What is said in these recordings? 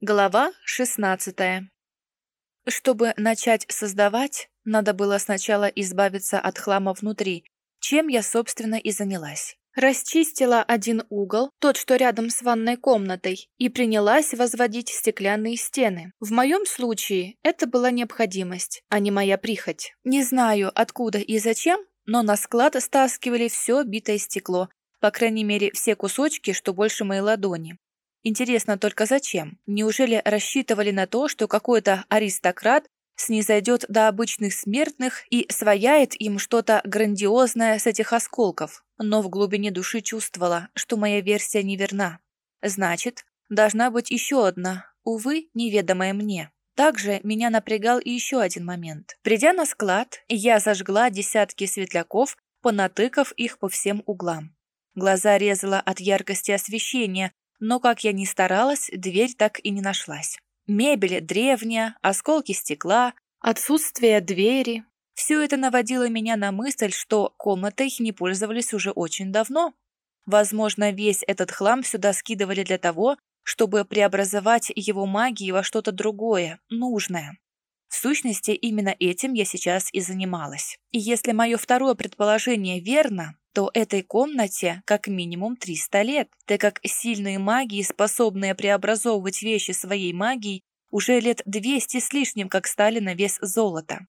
Глава 16. Чтобы начать создавать, надо было сначала избавиться от хлама внутри, чем я, собственно, и занялась. Расчистила один угол, тот, что рядом с ванной комнатой, и принялась возводить стеклянные стены. В моем случае это была необходимость, а не моя прихоть. Не знаю, откуда и зачем, но на склад стаскивали все битое стекло, по крайней мере, все кусочки, что больше моей ладони. Интересно только зачем? Неужели рассчитывали на то, что какой-то аристократ снизойдет до обычных смертных и свояет им что-то грандиозное с этих осколков? Но в глубине души чувствовала, что моя версия неверна. Значит, должна быть еще одна, увы, неведомая мне. Также меня напрягал и еще один момент. Придя на склад, я зажгла десятки светляков, понатыкав их по всем углам. Глаза резала от яркости освещения, но, как я ни старалась, дверь так и не нашлась. Мебель древняя, осколки стекла, отсутствие двери. Все это наводило меня на мысль, что комнатой не пользовались уже очень давно. Возможно, весь этот хлам сюда скидывали для того, чтобы преобразовать его магию во что-то другое, нужное. В сущности, именно этим я сейчас и занималась. И если мое второе предположение верно, то этой комнате как минимум 300 лет, так как сильные магии, способные преобразовывать вещи своей магией, уже лет 200 с лишним, как стали на вес золота.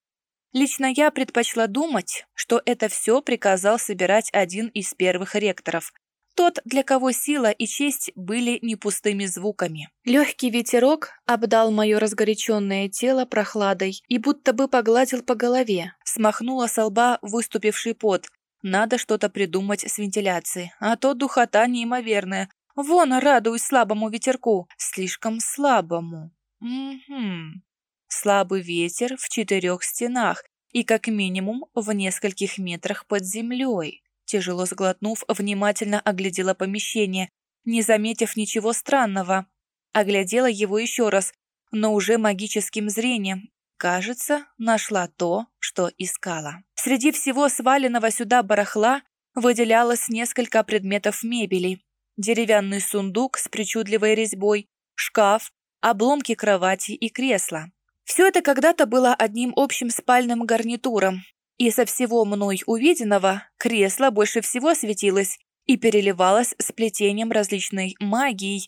Лично я предпочла думать, что это все приказал собирать один из первых ректоров, тот, для кого сила и честь были не пустыми звуками. Легкий ветерок обдал мое разгоряченное тело прохладой и будто бы погладил по голове, смахнула со лба выступивший пот, надо что-то придумать с вентиляцией, а то духота неимоверная. Вон, радуюсь слабому ветерку. Слишком слабому. Угу. Слабый ветер в четырех стенах и как минимум в нескольких метрах под землей. Тяжело сглотнув, внимательно оглядела помещение, не заметив ничего странного. Оглядела его еще раз, но уже магическим зрением, Кажется, нашла то, что искала. Среди всего сваленного сюда барахла выделялось несколько предметов мебели. Деревянный сундук с причудливой резьбой, шкаф, обломки кровати и кресла. Все это когда-то было одним общим спальным гарнитуром, и со всего мной увиденного кресло больше всего светилось и переливалось сплетением различной магии,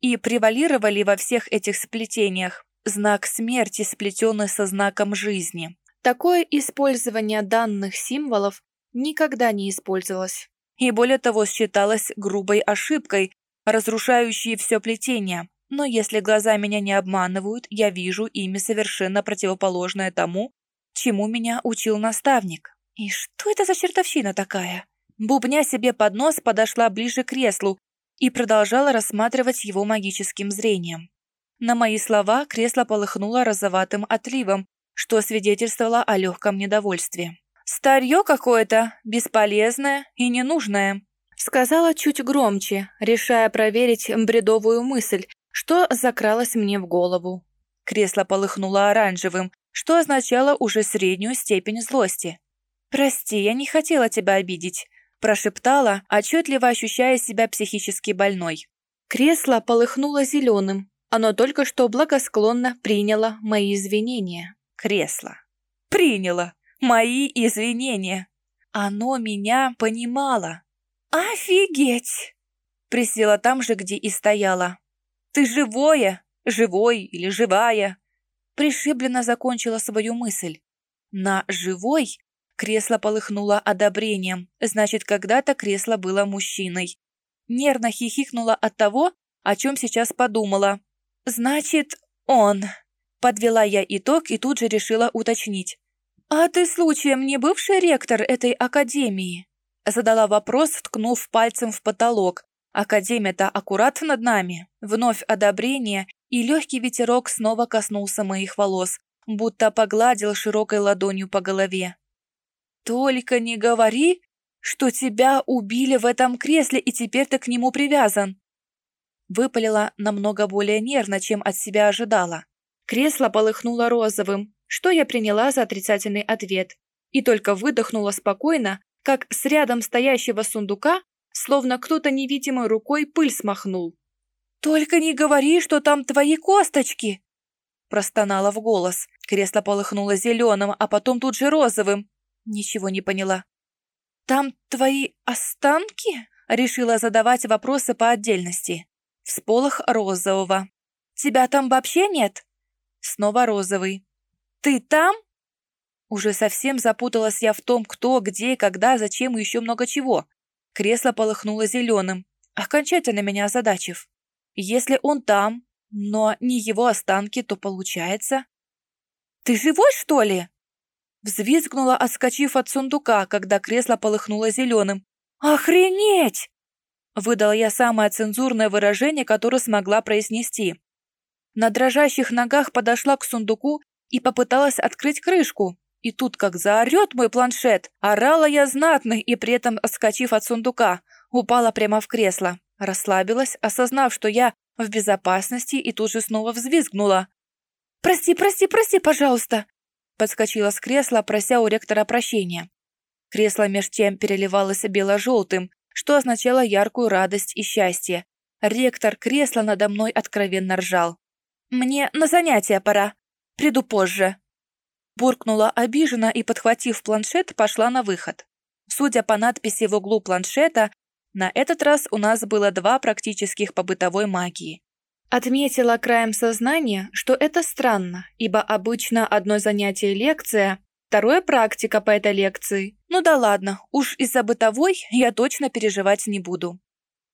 и превалировали во всех этих сплетениях знак смерти, сплетенный со знаком жизни. Такое использование данных символов никогда не использовалось. И более того, считалось грубой ошибкой, разрушающей все плетение. Но если глаза меня не обманывают, я вижу ими совершенно противоположное тому, чему меня учил наставник. И что это за чертовщина такая? Бубня себе под нос подошла ближе к креслу и продолжала рассматривать его магическим зрением. На мои слова кресло полыхнуло розоватым отливом, что свидетельствовало о легком недовольстве. «Старье какое-то, бесполезное и ненужное», сказала чуть громче, решая проверить бредовую мысль, что закралась мне в голову. Кресло полыхнуло оранжевым, что означало уже среднюю степень злости. «Прости, я не хотела тебя обидеть», прошептала, отчетливо ощущая себя психически больной. Кресло полыхнуло зеленым, оно только что благосклонно приняло мои извинения. Кресло. Приняло мои извинения. Оно меня понимало. Офигеть! Присела там же, где и стояла. Ты живое, живой или живая? Пришибленно закончила свою мысль. На «живой» кресло полыхнуло одобрением, значит, когда-то кресло было мужчиной. Нервно хихикнула от того, о чем сейчас подумала. «Значит, он...» Подвела я итог и тут же решила уточнить. «А ты случаем не бывший ректор этой академии?» Задала вопрос, ткнув пальцем в потолок. «Академия-то аккурат над нами». Вновь одобрение, и легкий ветерок снова коснулся моих волос, будто погладил широкой ладонью по голове. «Только не говори, что тебя убили в этом кресле, и теперь ты к нему привязан!» Выпалила намного более нервно, чем от себя ожидала. Кресло полыхнуло розовым, что я приняла за отрицательный ответ, и только выдохнула спокойно, как с рядом стоящего сундука, словно кто-то невидимой рукой пыль смахнул. «Только не говори, что там твои косточки!» Простонала в голос. Кресло полыхнуло зеленым, а потом тут же розовым. Ничего не поняла. «Там твои останки?» Решила задавать вопросы по отдельности. Всполох розового. «Тебя там вообще нет?» Снова розовый. «Ты там?» Уже совсем запуталась я в том, кто, где, когда, зачем и еще много чего. Кресло полыхнуло зеленым, окончательно меня озадачив. Если он там, но не его останки, то получается... «Ты живой, что ли?» Взвизгнула, отскочив от сундука, когда кресло полыхнуло зеленым. «Охренеть!» Выдала я самое цензурное выражение, которое смогла произнести. На дрожащих ногах подошла к сундуку и попыталась открыть крышку. И тут как заорет мой планшет. Орала я знатно и при этом, отскочив от сундука, упала прямо в кресло. Расслабилась, осознав, что я в безопасности, и тут же снова взвизгнула. «Прости, прости, прости, пожалуйста!» Подскочила с кресла, прося у ректора прощения. Кресло меж тем переливалось бело-желтым, что означало яркую радость и счастье. Ректор кресла надо мной откровенно ржал. «Мне на занятия пора. Приду позже». Буркнула обиженно и, подхватив планшет, пошла на выход. Судя по надписи в углу планшета, на этот раз у нас было два практических по бытовой магии. Отметила краем сознания, что это странно, ибо обычно одно занятие лекция, второе практика по этой лекции. Ну да ладно, уж из-за бытовой я точно переживать не буду.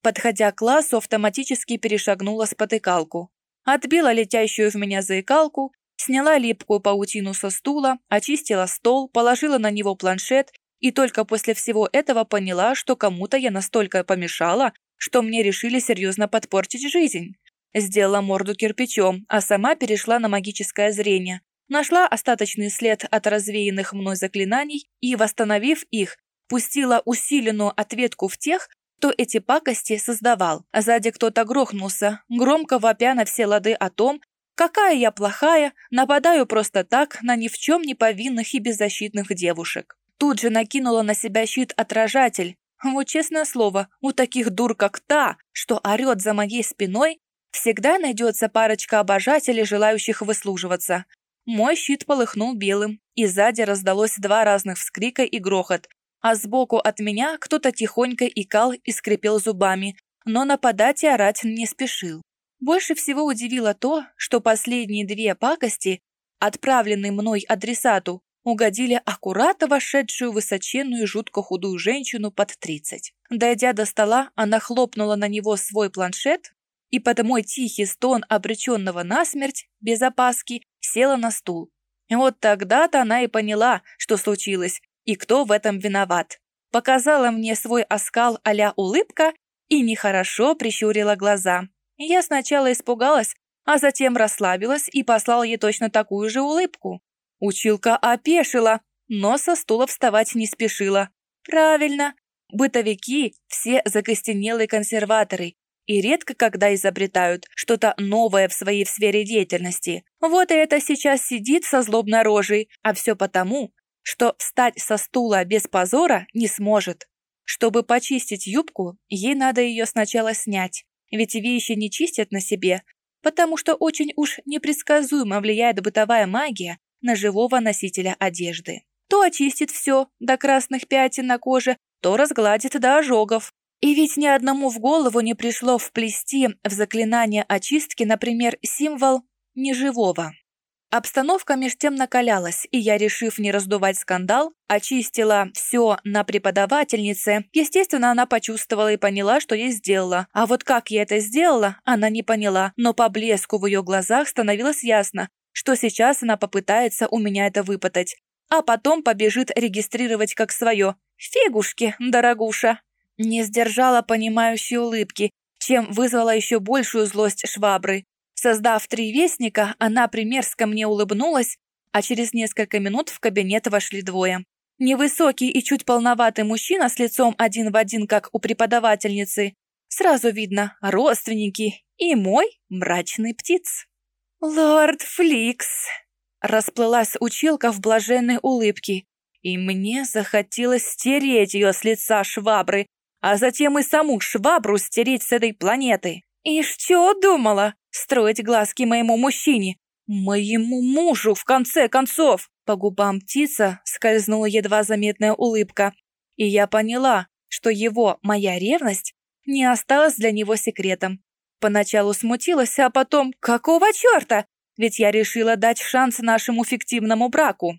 Подходя к классу, автоматически перешагнула спотыкалку. Отбила летящую в меня заикалку, сняла липкую паутину со стула, очистила стол, положила на него планшет и только после всего этого поняла, что кому-то я настолько помешала, что мне решили серьезно подпортить жизнь. Сделала морду кирпичом, а сама перешла на магическое зрение. Нашла остаточный след от развеянных мной заклинаний и, восстановив их, пустила усиленную ответку в тех, кто эти пакости создавал. Сзади кто-то грохнулся, громко вопя на все лады о том, какая я плохая, нападаю просто так на ни в чем не повинных и беззащитных девушек. Тут же накинула на себя щит-отражатель. Вот честное слово, у таких дур, как та, что орет за моей спиной, всегда найдется парочка обожателей, желающих выслуживаться. Мой щит полыхнул белым, и сзади раздалось два разных вскрика и грохот, а сбоку от меня кто-то тихонько икал и скрипел зубами, но нападать и орать не спешил. Больше всего удивило то, что последние две пакости, отправленные мной адресату, угодили аккуратно вошедшую высоченную жутко худую женщину под 30. Дойдя до стола, она хлопнула на него свой планшет и под мой тихий стон обреченного насмерть, без опаски, села на стул. Вот тогда-то она и поняла, что случилось и кто в этом виноват. Показала мне свой оскал а улыбка и нехорошо прищурила глаза. Я сначала испугалась, а затем расслабилась и послала ей точно такую же улыбку. Училка опешила, но со стула вставать не спешила. Правильно, бытовики все закостенелые консерваторы и редко когда изобретают что-то новое в своей сфере деятельности. Вот и это сейчас сидит со злобной рожей, а все потому, что встать со стула без позора не сможет. Чтобы почистить юбку, ей надо ее сначала снять, ведь вещи не чистят на себе, потому что очень уж непредсказуемо влияет бытовая магия на живого носителя одежды. То очистит все до красных пятен на коже, то разгладит до ожогов. И ведь ни одному в голову не пришло вплести в заклинание очистки, например, символ неживого. Обстановка меж тем накалялась, и я, решив не раздувать скандал, очистила все на преподавательнице. Естественно, она почувствовала и поняла, что я сделала. А вот как я это сделала, она не поняла, но по блеску в ее глазах становилось ясно, что сейчас она попытается у меня это выпытать, а потом побежит регистрировать как свое. Фигушки, дорогуша. Не сдержала понимающей улыбки, чем вызвала еще большую злость швабры. Создав три вестника, она примерзко мне улыбнулась, а через несколько минут в кабинет вошли двое. Невысокий и чуть полноватый мужчина с лицом один в один, как у преподавательницы. Сразу видно, родственники и мой мрачный птиц. «Лорд Фликс!» Расплылась училка в блаженной улыбке, и мне захотелось стереть ее с лица швабры, а затем и саму швабру стереть с этой планеты. «Ишь, чё думала? Строить глазки моему мужчине? Моему мужу, в конце концов!» По губам птица скользнула едва заметная улыбка, и я поняла, что его, моя ревность, не осталась для него секретом. Поначалу смутилась, а потом «Какого черта?» Ведь я решила дать шанс нашему фиктивному браку.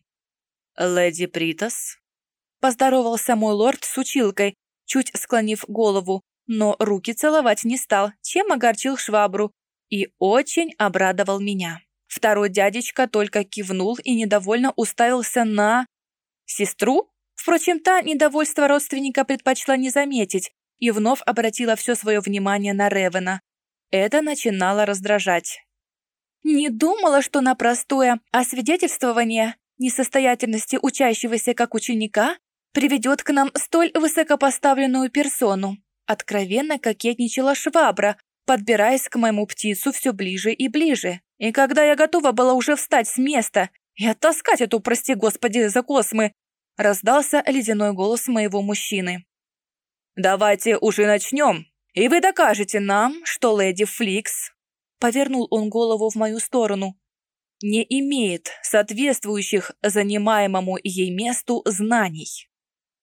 «Леди Притас», — поздоровался мой лорд с училкой, чуть склонив голову, но руки целовать не стал, чем огорчил швабру и очень обрадовал меня. Второй дядечка только кивнул и недовольно уставился на... сестру? Впрочем, та недовольство родственника предпочла не заметить и вновь обратила все свое внимание на Ревена. Это начинало раздражать. «Не думала, что на простое освидетельствование несостоятельности учащегося как ученика приведет к нам столь высокопоставленную персону», откровенно кокетничала швабра, подбираясь к моему птицу все ближе и ближе. И когда я готова была уже встать с места и оттаскать эту, прости господи, за космы, раздался ледяной голос моего мужчины. «Давайте уже начнем, и вы докажете нам, что леди Фликс...» Повернул он голову в мою сторону. «Не имеет соответствующих занимаемому ей месту знаний».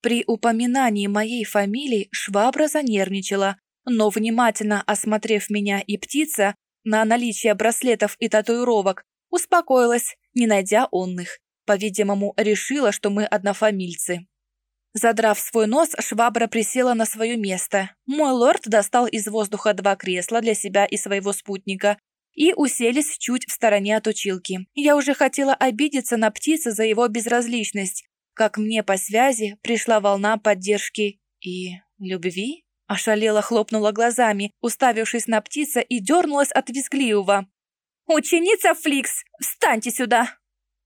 При упоминании моей фамилии швабра занервничала, но, внимательно осмотрев меня и птица на наличие браслетов и татуировок, успокоилась, не найдя онных. По-видимому, решила, что мы однофамильцы. Задрав свой нос, швабра присела на свое место. Мой лорд достал из воздуха два кресла для себя и своего спутника и уселись чуть в стороне от училки. Я уже хотела обидеться на птицы за его безразличность, как мне по связи пришла волна поддержки и любви. Ошалела хлопнула глазами, уставившись на птица и дернулась от визгливого. «Ученица Фликс, встаньте сюда!»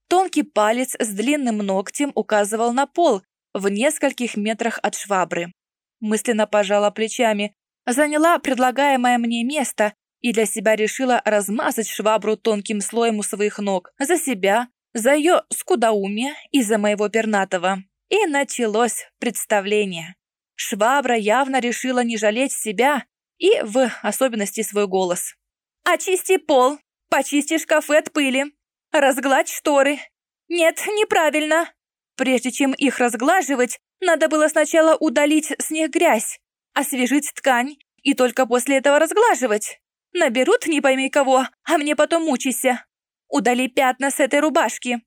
Тонкий палец с длинным ногтем указывал на пол, в нескольких метрах от швабры. Мысленно пожала плечами, заняла предлагаемое мне место и для себя решила размазать швабру тонким слоем у своих ног. За себя, за ее скудоумие и за моего пернатого. И началось представление. Швабра явно решила не жалеть себя и, в особенности, свой голос. «Очисти пол, почисти шкафы от пыли, разгладь шторы. Нет, неправильно. Прежде чем их разглаживать, надо было сначала удалить с них грязь, освежить ткань и только после этого разглаживать. Наберут не пойми кого, а мне потом мучайся. Удали пятна с этой рубашки.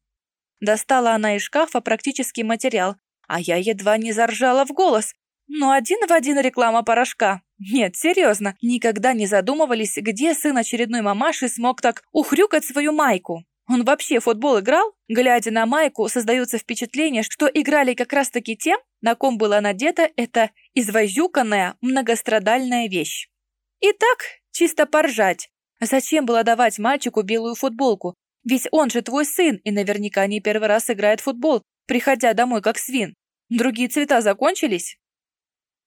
Достала она из шкафа практический материал, а я едва не заржала в голос. Но один в один реклама порошка. Нет, серьезно, никогда не задумывались, где сын очередной мамаши смог так ухрюкать свою майку. Он вообще в футбол играл? Глядя на майку, создается впечатление, что играли как раз-таки тем, на ком была надета эта извозюканная многострадальная вещь. Итак, чисто поржать. Зачем было давать мальчику белую футболку? Ведь он же твой сын и наверняка не первый раз играет в футбол, приходя домой как свин. Другие цвета закончились?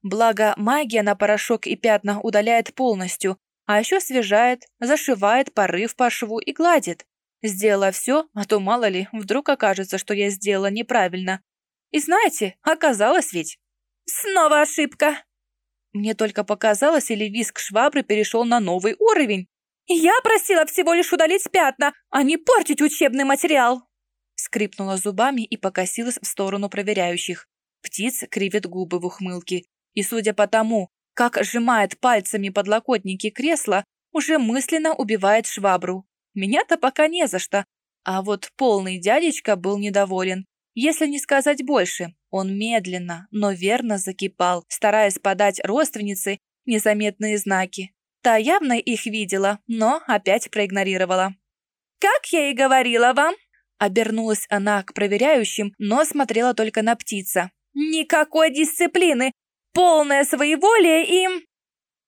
Благо, магия на порошок и пятна удаляет полностью, а еще освежает, зашивает порыв по шву и гладит. Сделала все, а то, мало ли, вдруг окажется, что я сделала неправильно. И знаете, оказалось ведь. Снова ошибка. Мне только показалось, или виск швабры перешел на новый уровень. Я просила всего лишь удалить пятна, а не портить учебный материал. Скрипнула зубами и покосилась в сторону проверяющих. Птиц кривит губы в ухмылке. И судя по тому, как сжимает пальцами подлокотники кресла, уже мысленно убивает швабру. Меня-то пока не за что. А вот полный дядечка был недоволен. Если не сказать больше, он медленно, но верно закипал, стараясь подать родственнице незаметные знаки. Та явно их видела, но опять проигнорировала. «Как я и говорила вам!» Обернулась она к проверяющим, но смотрела только на птица. «Никакой дисциплины! Полное своеволие и...»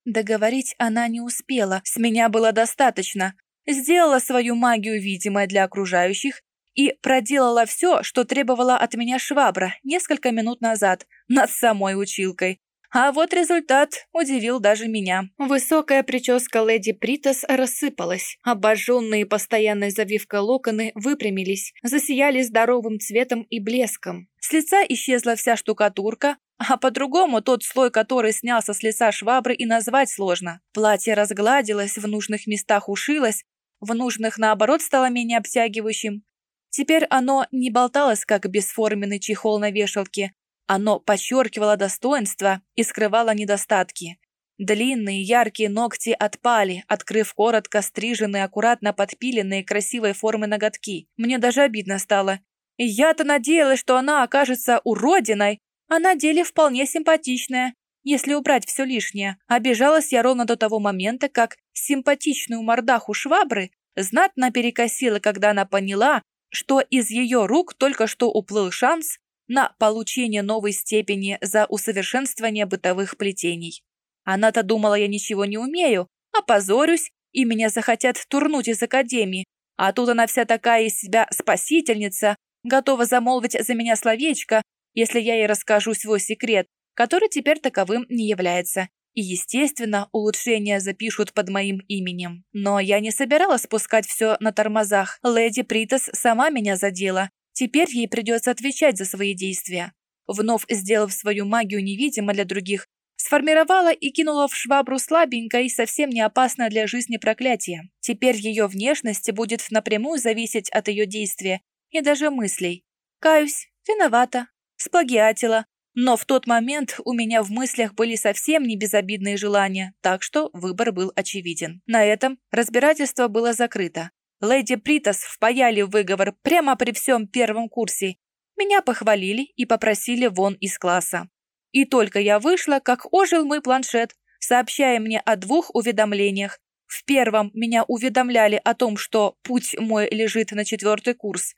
Договорить она не успела, с меня было достаточно сделала свою магию видимой для окружающих и проделала все, что требовала от меня швабра несколько минут назад над самой училкой. А вот результат удивил даже меня. Высокая прическа леди Притас рассыпалась. Обожженные постоянной завивкой локоны выпрямились, засияли здоровым цветом и блеском. С лица исчезла вся штукатурка, а по-другому тот слой, который снялся с лица швабры, и назвать сложно. Платье разгладилось, в нужных местах ушилось, в нужных, наоборот, стало менее обтягивающим. Теперь оно не болталось, как бесформенный чехол на вешалке, оно подчеркивало достоинство и скрывало недостатки. Длинные яркие ногти отпали, открыв коротко стриженные, аккуратно подпиленные красивой формы ноготки. Мне даже обидно стало. Я-то надеялась, что она окажется уродиной, а на деле вполне симпатичная, если убрать все лишнее. Обижалась я ровно до того момента, как симпатичную мордаху швабры знатно перекосила, когда она поняла, что из ее рук только что уплыл шанс на получение новой степени за усовершенствование бытовых плетений. Она-то думала, я ничего не умею, опозорюсь, и меня захотят турнуть из академии, а тут она вся такая из себя спасительница, готова замолвить за меня словечко, если я ей расскажу свой секрет, который теперь таковым не является. И, естественно, улучшения запишут под моим именем. Но я не собиралась спускать все на тормозах. Леди Притас сама меня задела, Теперь ей придется отвечать за свои действия. Вновь сделав свою магию невидимо для других, сформировала и кинула в швабру слабенькое и совсем не опасное для жизни проклятие. Теперь ее внешность будет напрямую зависеть от ее действия и даже мыслей. Каюсь, виновата, сплагиатила, но в тот момент у меня в мыслях были совсем не безобидные желания, так что выбор был очевиден. На этом разбирательство было закрыто. Леди Притас впаяли выговор прямо при всем первом курсе. Меня похвалили и попросили вон из класса. И только я вышла, как ожил мой планшет, сообщая мне о двух уведомлениях. В первом меня уведомляли о том, что путь мой лежит на четвертый курс.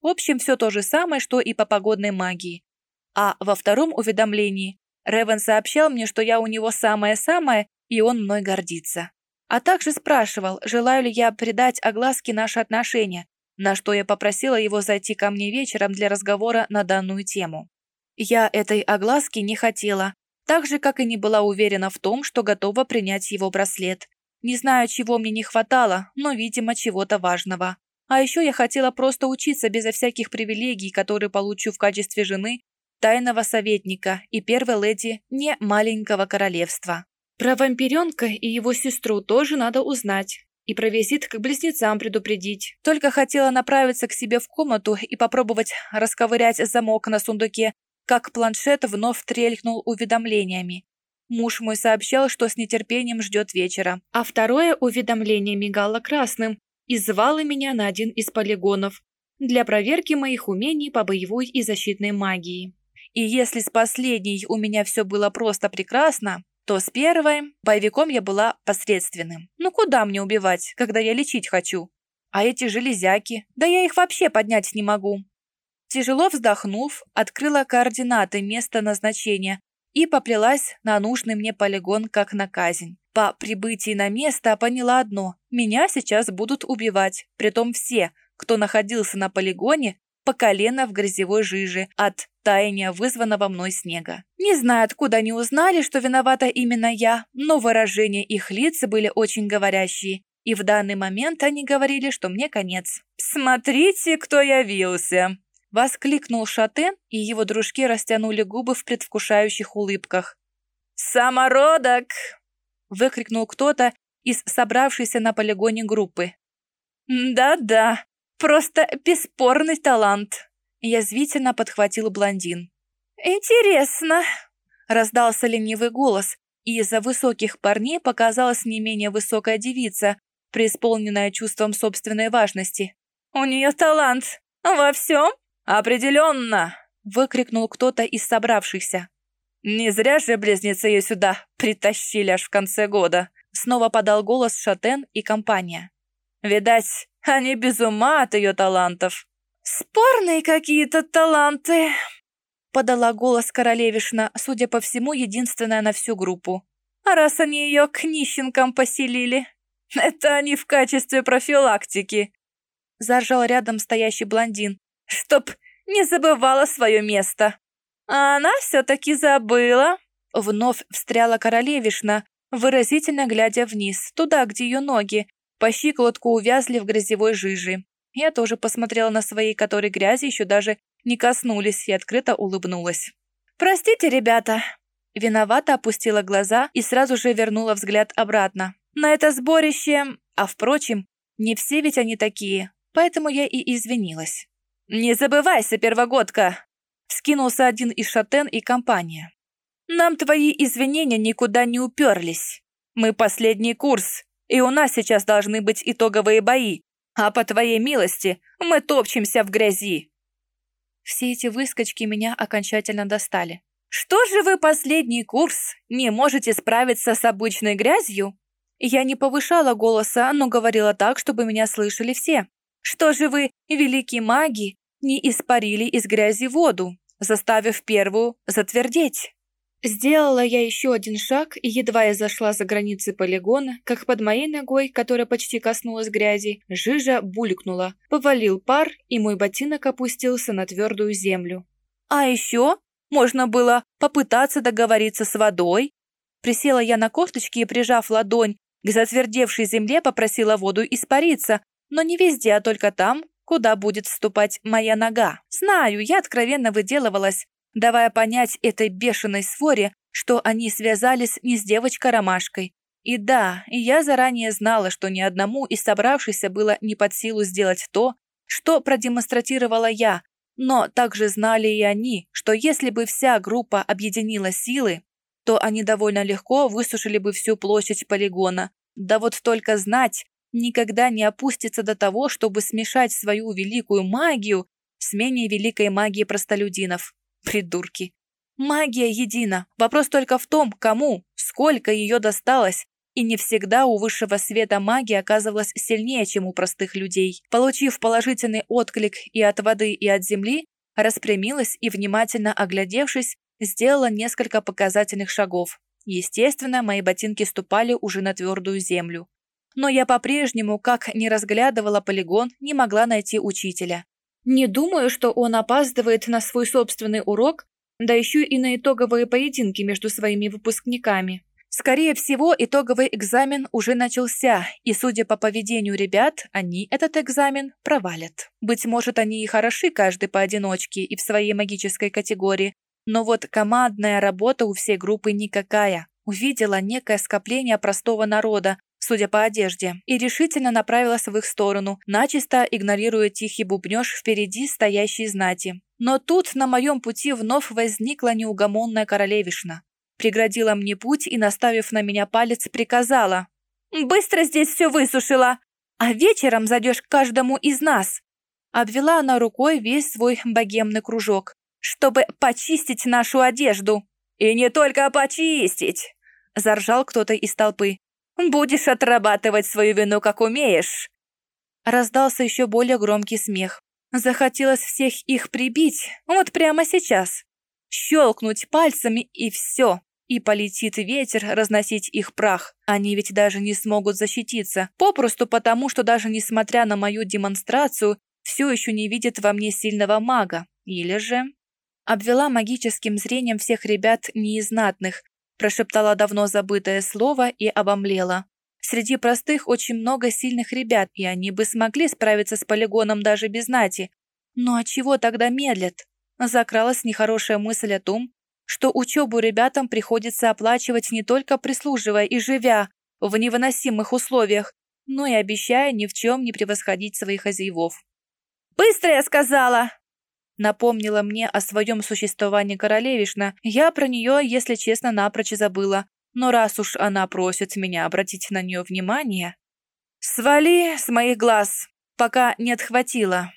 В общем, все то же самое, что и по погодной магии. А во втором уведомлении Ревен сообщал мне, что я у него самое-самое, и он мной гордится а также спрашивал, желаю ли я придать огласке наши отношения, на что я попросила его зайти ко мне вечером для разговора на данную тему. Я этой огласки не хотела, так же, как и не была уверена в том, что готова принять его браслет. Не знаю, чего мне не хватало, но, видимо, чего-то важного. А еще я хотела просто учиться безо всяких привилегий, которые получу в качестве жены, тайного советника и первой леди не маленького королевства. Про вампиренка и его сестру тоже надо узнать. И про визит к близнецам предупредить. Только хотела направиться к себе в комнату и попробовать расковырять замок на сундуке, как планшет вновь трелькнул уведомлениями. Муж мой сообщал, что с нетерпением ждет вечера. А второе уведомление мигало красным и звало меня на один из полигонов для проверки моих умений по боевой и защитной магии. И если с последней у меня все было просто прекрасно, то с первой боевиком я была посредственным. Ну куда мне убивать, когда я лечить хочу? А эти железяки, да я их вообще поднять не могу. Тяжело вздохнув, открыла координаты места назначения и поплелась на нужный мне полигон как на казнь. По прибытии на место поняла одно – меня сейчас будут убивать, притом все, кто находился на полигоне, по колено в грязевой жиже от таяния вызванного мной снега. Не знаю, откуда они узнали, что виновата именно я, но выражения их лиц были очень говорящие, и в данный момент они говорили, что мне конец. «Смотрите, кто явился!» Воскликнул Шатен, и его дружки растянули губы в предвкушающих улыбках. «Самородок!» Выкрикнул кто-то из собравшейся на полигоне группы. «Да-да, просто бесспорный талант!» Язвительно подхватил блондин. «Интересно!» Раздался ленивый голос, и из-за высоких парней показалась не менее высокая девица, преисполненная чувством собственной важности. «У нее талант! Во всем? Определенно!» выкрикнул кто-то из собравшихся. «Не зря же близнецы ее сюда притащили аж в конце года!» Снова подал голос Шатен и компания. «Видать, они без ума от ее талантов!» «Спорные какие-то таланты!» Подала голос королевишна, судя по всему, единственная на всю группу. «А раз они ее к нищенкам поселили, это они в качестве профилактики!» Заржал рядом стоящий блондин. «Чтоб не забывала свое место!» «А она все-таки забыла!» вновь встряла королевишна, выразительно глядя вниз, туда, где ее ноги, по щиколотку увязли в грязевой жиже. Я тоже посмотрела на свои, которые грязи еще даже не коснулись, и открыто улыбнулась. «Простите, ребята!» Виновато опустила глаза и сразу же вернула взгляд обратно. «На это сборище... А впрочем, не все ведь они такие, поэтому я и извинилась». «Не забывайся, первогодка!» Вскинулся один из шатен и компания. «Нам твои извинения никуда не уперлись. Мы последний курс, и у нас сейчас должны быть итоговые бои, а по твоей милости мы топчемся в грязи». Все эти выскочки меня окончательно достали. «Что же вы последний курс? Не можете справиться с обычной грязью?» Я не повышала голоса, но говорила так, чтобы меня слышали все. «Что же вы, великие маги, не испарили из грязи воду, заставив первую затвердеть?» Сделала я еще один шаг, и едва я зашла за границы полигона, как под моей ногой, которая почти коснулась грязи, жижа булькнула, повалил пар, и мой ботинок опустился на твердую землю. «А еще можно было попытаться договориться с водой». Присела я на косточки и, прижав ладонь к затвердевшей земле, попросила воду испариться, но не везде, а только там, куда будет вступать моя нога. Знаю, я откровенно выделывалась, давая понять этой бешеной своре, что они связались не с девочкой-ромашкой. И да, я заранее знала, что ни одному из собравшихся было не под силу сделать то, что продемонстрировала я, но также знали и они, что если бы вся группа объединила силы, то они довольно легко высушили бы всю площадь полигона. Да вот только знать никогда не опустится до того, чтобы смешать свою великую магию с менее великой магией простолюдинов. Придурки. Магия едина. Вопрос только в том, кому, сколько ее досталось. И не всегда у высшего света магия оказывалась сильнее, чем у простых людей. Получив положительный отклик и от воды, и от земли, распрямилась и, внимательно оглядевшись, сделала несколько показательных шагов. Естественно, мои ботинки ступали уже на твердую землю. Но я по-прежнему, как не разглядывала полигон, не могла найти учителя. Не думаю, что он опаздывает на свой собственный урок, да еще и на итоговые поединки между своими выпускниками. Скорее всего, итоговый экзамен уже начался, и, судя по поведению ребят, они этот экзамен провалят. Быть может, они и хороши каждый поодиночке и в своей магической категории, но вот командная работа у всей группы никакая. Увидела некое скопление простого народа, судя по одежде, и решительно направилась в их сторону, начисто игнорируя тихий бубнёж впереди стоящей знати. Но тут на моем пути вновь возникла неугомонная королевишна. Преградила мне путь и, наставив на меня палец, приказала. «Быстро здесь все высушила, а вечером зайдешь каждому из нас». Обвела она рукой весь свой богемный кружок, чтобы почистить нашу одежду. «И не только почистить!» – заржал кто-то из толпы. Будешь отрабатывать свою вину, как умеешь!» Раздался еще более громкий смех. Захотелось всех их прибить, вот прямо сейчас. Щелкнуть пальцами и все. И полетит ветер разносить их прах. Они ведь даже не смогут защититься. Попросту потому, что даже несмотря на мою демонстрацию, все еще не видят во мне сильного мага. Или же... Обвела магическим зрением всех ребят неизнатных, прошептала давно забытое слово и обомлела. Среди простых очень много сильных ребят, и они бы смогли справиться с полигоном даже без Нати. Но от чего тогда медлят? Закралась нехорошая мысль о том, что учебу ребятам приходится оплачивать не только прислуживая и живя в невыносимых условиях, но и обещая ни в чем не превосходить своих хозяевов. «Быстро я сказала!» Напомнила мне о своем существовании королевишна, я про нее, если честно, напрочь забыла. Но раз уж она просит меня обратить на нее внимание... «Свали с моих глаз, пока не отхватила».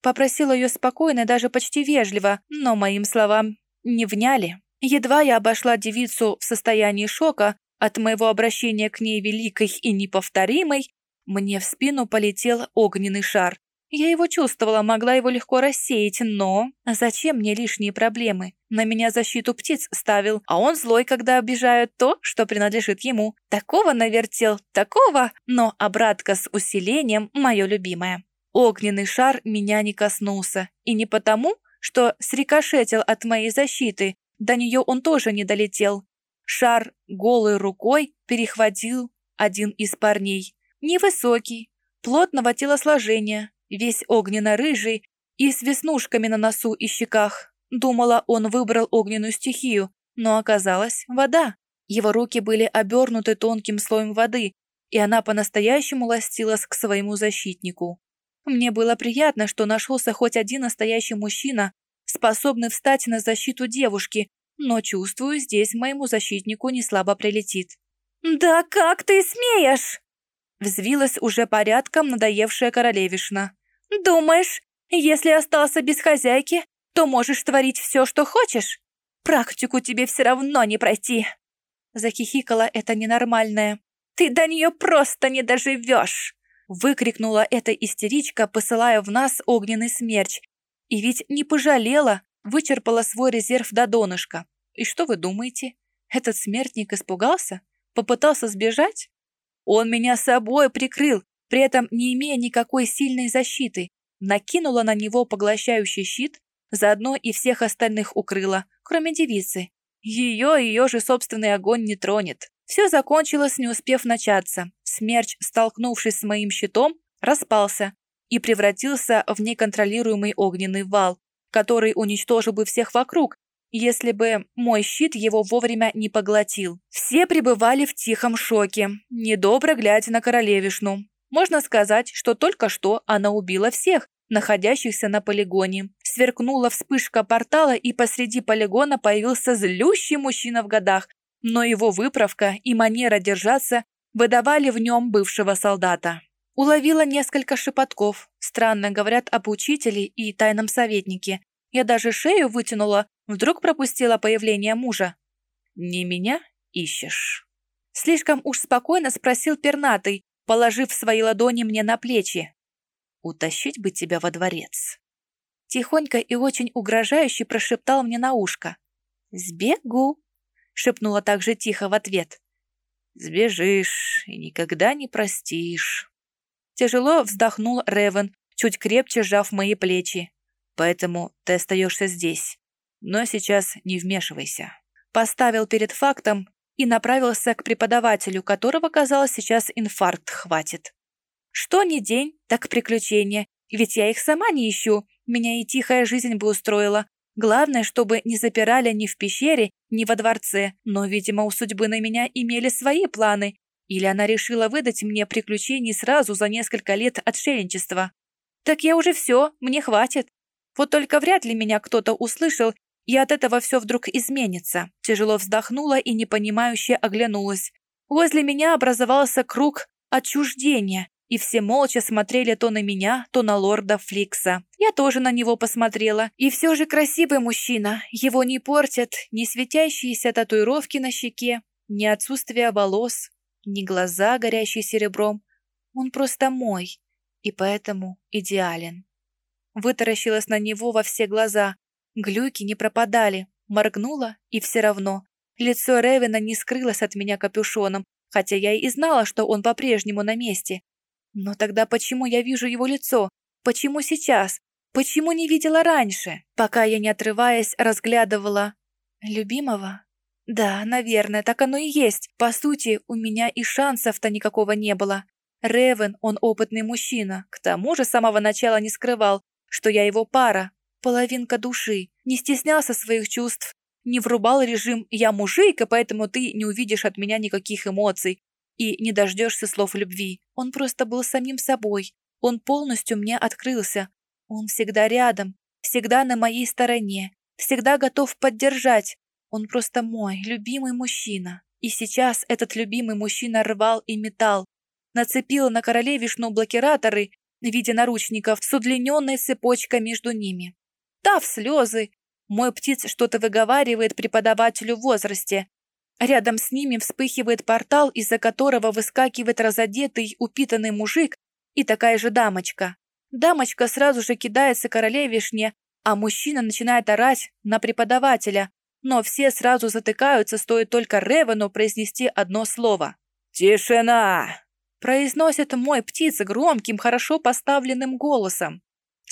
Попросила ее спокойно, даже почти вежливо, но моим словам не вняли. Едва я обошла девицу в состоянии шока от моего обращения к ней великой и неповторимой, мне в спину полетел огненный шар. Я его чувствовала, могла его легко рассеять, но... Зачем мне лишние проблемы? На меня защиту птиц ставил, а он злой, когда обижают то, что принадлежит ему. Такого навертел, такого, но обратка с усилением мое любимое. Огненный шар меня не коснулся. И не потому, что срикошетил от моей защиты. до нее он тоже не долетел. Шар голой рукой перехватил один из парней. Невысокий, плотного телосложения, весь огненно-рыжий и с веснушками на носу и щеках. Думала, он выбрал огненную стихию, но оказалось вода. Его руки были обернуты тонким слоем воды, и она по-настоящему ластилась к своему защитнику. Мне было приятно, что нашелся хоть один настоящий мужчина, способный встать на защиту девушки, но чувствую, здесь моему защитнику не слабо прилетит. «Да как ты смеешь?» Взвилась уже порядком надоевшая королевишна. «Думаешь, если остался без хозяйки, то можешь творить все, что хочешь? Практику тебе все равно не пройти!» Захихикала это ненормальная. «Ты до нее просто не доживешь!» Выкрикнула эта истеричка, посылая в нас огненный смерч. И ведь не пожалела, вычерпала свой резерв до донышка. И что вы думаете? Этот смертник испугался? Попытался сбежать? Он меня собой прикрыл, при этом не имея никакой сильной защиты. Накинула на него поглощающий щит, заодно и всех остальных укрыла, кроме девицы. Ее ее же собственный огонь не тронет. Все закончилось, не успев начаться. Смерч, столкнувшись с моим щитом, распался и превратился в неконтролируемый огненный вал, который уничтожил бы всех вокруг, если бы мой щит его вовремя не поглотил. Все пребывали в тихом шоке, недобро глядя на королевишну. Можно сказать, что только что она убила всех, находящихся на полигоне. Сверкнула вспышка портала, и посреди полигона появился злющий мужчина в годах, но его выправка и манера держаться выдавали в нем бывшего солдата. Уловила несколько шепотков, странно говорят об учителе и тайном советнике. Я даже шею вытянула, Вдруг пропустила появление мужа. «Не меня ищешь?» Слишком уж спокойно спросил пернатый, положив свои ладони мне на плечи. «Утащить бы тебя во дворец». Тихонько и очень угрожающе прошептал мне на ушко. «Сбегу», — шепнула также тихо в ответ. «Сбежишь и никогда не простишь». Тяжело вздохнул Ревен, чуть крепче сжав мои плечи. «Поэтому ты остаешься здесь. Но сейчас не вмешивайся. Поставил перед фактом и направился к преподавателю, которого, казалось, сейчас инфаркт хватит. Что ни день, так приключения, ведь я их сама не ищу, меня и тихая жизнь бы устроила. Главное, чтобы не запирали ни в пещере, ни во дворце, но, видимо, у судьбы на меня имели свои планы, или она решила выдать мне приключений сразу за несколько лет отшельничества. Так я уже все, мне хватит. Вот только вряд ли меня кто-то услышал и от этого все вдруг изменится. Тяжело вздохнула и непонимающе оглянулась. Возле меня образовался круг отчуждения, и все молча смотрели то на меня, то на лорда Фликса. Я тоже на него посмотрела. И все же красивый мужчина. Его не портят ни светящиеся татуировки на щеке, ни отсутствие волос, ни глаза, горящие серебром. Он просто мой, и поэтому идеален. Вытаращилась на него во все глаза, Глюки не пропадали, моргнула, и все равно. Лицо Ревена не скрылось от меня капюшоном, хотя я и знала, что он по-прежнему на месте. Но тогда почему я вижу его лицо? Почему сейчас? Почему не видела раньше, пока я, не отрываясь, разглядывала любимого? Да, наверное, так оно и есть. По сути, у меня и шансов-то никакого не было. Ревен, он опытный мужчина, к тому же с самого начала не скрывал, что я его пара, половинка души, не стеснялся своих чувств, не врубал режим «я мужик, и поэтому ты не увидишь от меня никаких эмоций и не дождешься слов любви». Он просто был самим собой, он полностью мне открылся. Он всегда рядом, всегда на моей стороне, всегда готов поддержать. Он просто мой любимый мужчина. И сейчас этот любимый мужчина рвал и метал, нацепил на королевишну блокираторы в виде наручников с удлиненной цепочкой между ними та в слезы. Мой птиц что-то выговаривает преподавателю в возрасте. Рядом с ними вспыхивает портал, из-за которого выскакивает разодетый, упитанный мужик и такая же дамочка. Дамочка сразу же кидается королевишне, а мужчина начинает орать на преподавателя, но все сразу затыкаются, стоит только Ревену произнести одно слово. «Тишина!» произносит мой птиц громким, хорошо поставленным голосом.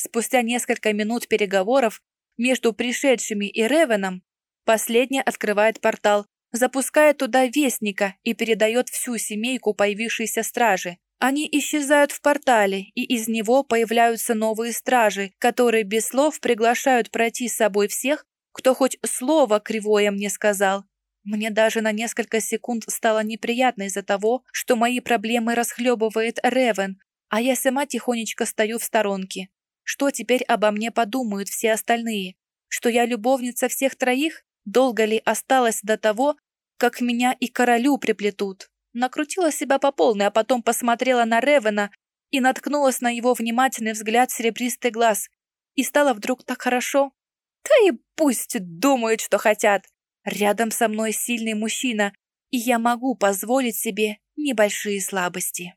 Спустя несколько минут переговоров между пришедшими и Ревеном Последняя открывает портал, запускает туда вестника и передает всю семейку появившейся стражи. Они исчезают в портале, и из него появляются новые стражи, которые без слов приглашают пройти с собой всех, кто хоть слово кривое мне сказал. Мне даже на несколько секунд стало неприятно из-за того, что мои проблемы расхлебывает Ревен, а я сама тихонечко стою в сторонке. Что теперь обо мне подумают все остальные? Что я любовница всех троих? Долго ли осталось до того, как меня и королю приплетут? Накрутила себя по полной, а потом посмотрела на Ревена и наткнулась на его внимательный взгляд серебристый глаз. И стало вдруг так хорошо. Да и пусть думают, что хотят. Рядом со мной сильный мужчина, и я могу позволить себе небольшие слабости.